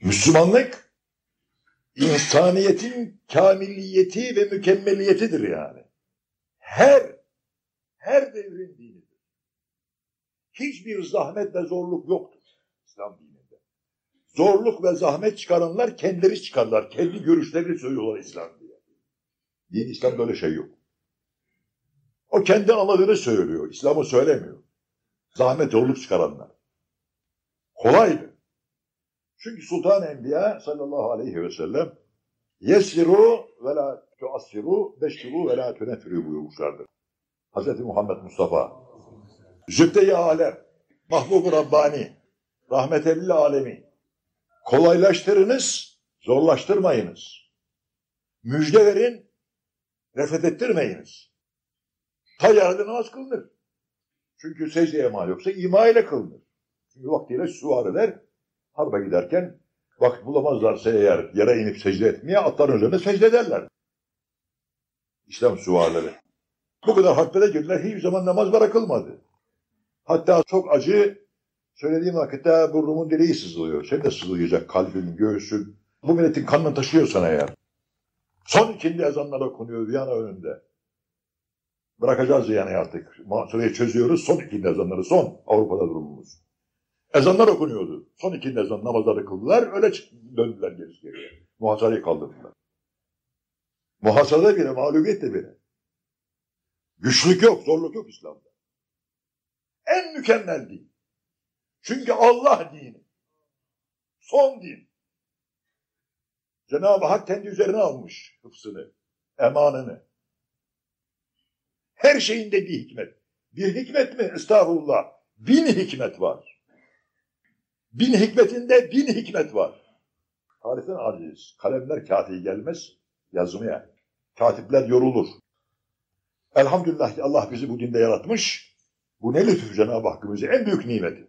Müslümanlık insaniyetin kamilliyeti ve mükemmeliyetidir yani. Her, her devrin dinidir. Hiçbir zahmet ve zorluk yoktur İslam dininde. Zorluk ve zahmet çıkaranlar kendileri çıkarlar. Kendi görüşlerini söylüyorlar İslam diye. Din İslam böyle şey yok. O kendi anladığını söylüyor. İslam'ı söylemiyor. Zahmet zorluk çıkaranlar. Kolaydı. Çünkü Sultan Enbiya sallallahu aleyhi ve sellem yesiru ve la tuassiru beşiru ve la tüneffiru buyurmuşlardır. Hz. Muhammed Mustafa Zübde-i Alem Mahbub-u Rabbani rahmetellil alemi kolaylaştırınız, zorlaştırmayınız. Müjde verin, nefret ettirmeyiniz. Ta yerde namaz kılınır. Çünkü secdeye mal yoksa ima ile kılınır. Çünkü vaktiyle süvariler harba giderken vakit bulamazlarsa eğer yere inip secde etmeye atların üzerine secde ederler. İslam süvarileri. Bu kadar harpede girdiler. Hiçbir zaman namaz bırakılmadı. Hatta çok acı söylediğim vakitte burnumun direği sızlıyor. Sen de sızlayacak kalbin, göğsün. Bu milletin kanını taşıyorsan eğer. Son ikindi ezanlar okunuyor Viyana önünde. Bırakacağız yani artık. Süreyi çözüyoruz. Son ikindi ezanları son Avrupa'da durumumuz. Ezanlar okunuyordu. Son ikindi ezan namazları kıldılar. Öyle döndüler gerisi geriye. Muhasarayı kaldırdılar. Muhasarada bile, mağlubiyet de bile. Güçlük yok, zorluk yok İslam'da. En mükemmel din. Çünkü Allah dini. Son din. Cenab-ı Hak kendi üzerine almış hıfzını, emanını. Her şeyinde bir hikmet. Bir hikmet mi? Estağfurullah. Bin hikmet var. Bin hikmetinde bin hikmet var. Tarihten aciz. Kalemler katibi gelmez yazmaya. Katipler yorulur. Elhamdülillah ki Allah bizi bu dinde yaratmış. Bu ne lütuf Cenab-ı Hakk'ın en büyük nimeti.